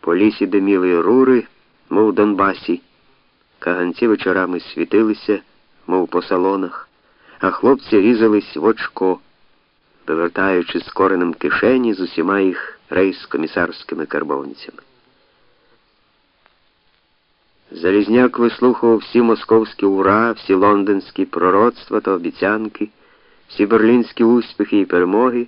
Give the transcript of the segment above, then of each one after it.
По лісі диміли рури, мов в Донбасі. Каганці вечорами світилися, мов по салонах, а хлопці різались в очко, вивертаючи з коренем кишені з усіма їх рейс-комісарськими карбованцями. Залізняк вислухував всі московські ура, всі лондонські пророцтва та обіцянки, всі берлінські успіхи і перемоги,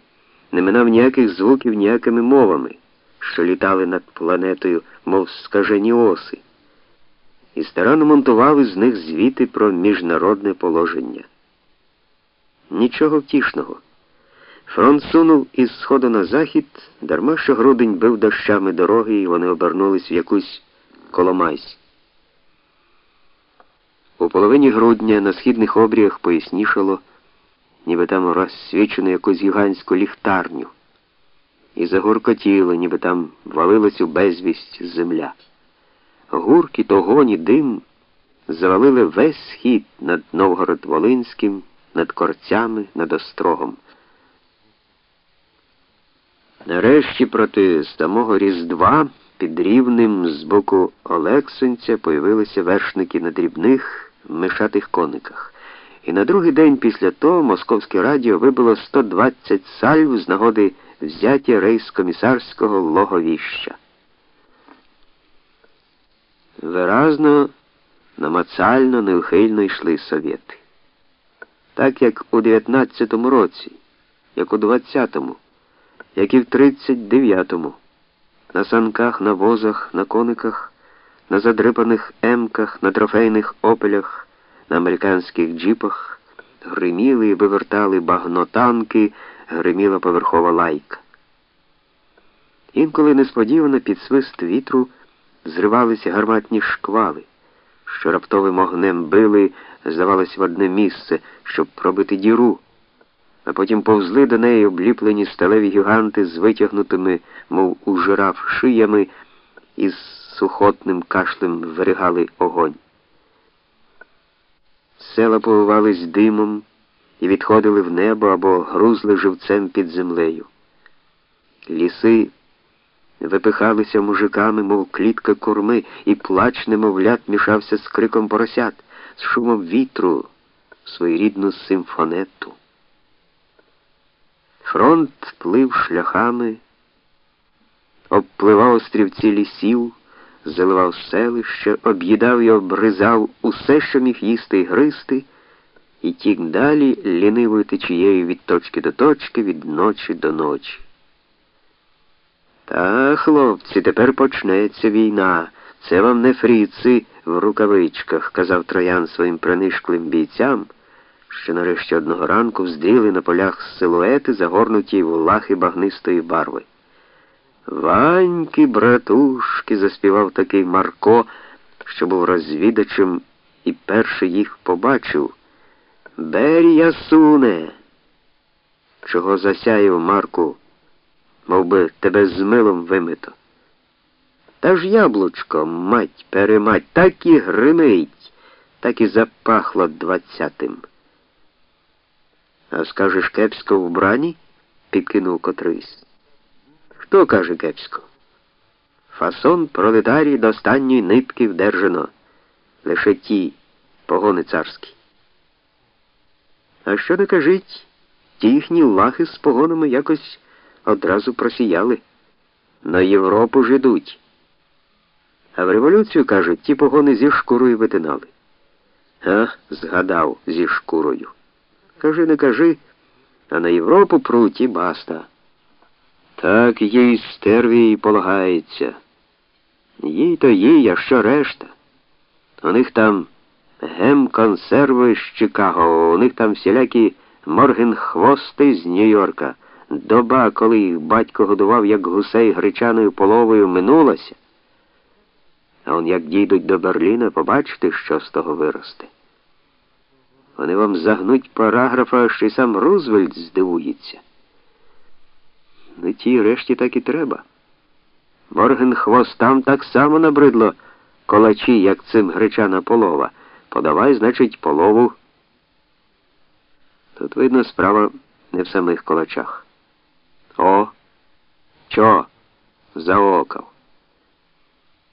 не минав ніяких звуків ніякими мовами, що літали над планетою, мов скажені оси, і старанно монтували з них звіти про міжнародне положення. Нічого втішного. Фронт сунув із сходу на захід, дарма що грудень бив дощами дороги, і вони обернулись в якусь коломайсь. У половині грудня на східних обріях пояснішало, ніби там розсвічено якусь гігантську ліхтарню, і загуркотіло, ніби там валилась у безвість земля. Гуркіт, огонь і дим завалили весь схід над Новгород-Волинським, над корцями, над острогом. Нарешті проти самого Різдва під рівнем з боку Олексинця появилися вершники на дрібних мишатих кониках. І на другий день після того Московське радіо вибило 120 сальв з нагоди взяття рейс-комісарського логовіща. Виразно, намацально, неухильно йшли совєти. Так як у 19-му році, як у 20-му, як і в 39-му, на санках, на возах, на кониках, на задрипаних емках, на трофейних опелях, на американських джіпах гриміли і вивертали багнотанки, гриміла поверхова лайка. Інколи несподівано під свист вітру зривалися гарматні шквали, що раптовим огнем били, здавалось, в одне місце, щоб пробити діру а потім повзли до неї обліплені сталеві гіганти з витягнутими, мов у жираф, шиями і з сухотним кашлем виригали огонь. Села повивались димом і відходили в небо або грузли живцем під землею. Ліси випихалися мужиками, мов клітка корми, і плач немовлят мішався з криком поросят, з шумом вітру, в своєрідну симфонету. Фронт плив шляхами, обпливав острівці лісів, заливав селище, об'їдав і обризав усе, що міг їсти і гристи, і тік далі лінивою течією від точки до точки, від ночі до ночі. Та, хлопці, тепер почнеться війна. Це вам не фріци в рукавичках, казав троян своїм принишклим бійцям що нарешті одного ранку взділи на полях силуети, загорнуті в лахи багнистої барви. Ваньки, братушки, заспівав такий Марко, що був розвідачем і перший їх побачив. Берія суне, чого засяяв Марку, мов би тебе з милом вимито. Та ж яблучко, мать перемать, так і гримить, так і запахло двадцятим. А скажеш кепсько в брані? підкинув котрийсь. Хто каже кепсько? Фасон пролетарій до останньої нитки вдержано. Лише ті погони царські. А що не кажіть, ті їхні лахи з погонами якось одразу просіяли. На Європу ж ідуть. А в революцію, кажуть, ті погони зі шкурою витинали. А, згадав зі шкурою. Кажи, не кажи, а на Європу пруть і баста. Так їй стерві і полагається. Їй то їй, а що решта? У них там гем-консерви з Чикаго, у них там всілякі моргенхвости з Нью-Йорка. Доба, коли їх батько годував, як гусей гречаною половою, минулася. А он як дійдуть до Берліна, побачите, що з того виросте. Вони вам загнуть параграфа, що й сам Рузвельт здивується. Не тій решті так і треба. Морген хвостам так само набридло колачі, як цим гречана полова. Подавай, значить, полову. Тут видно справа не в самих колачах. О, чо? Заокав.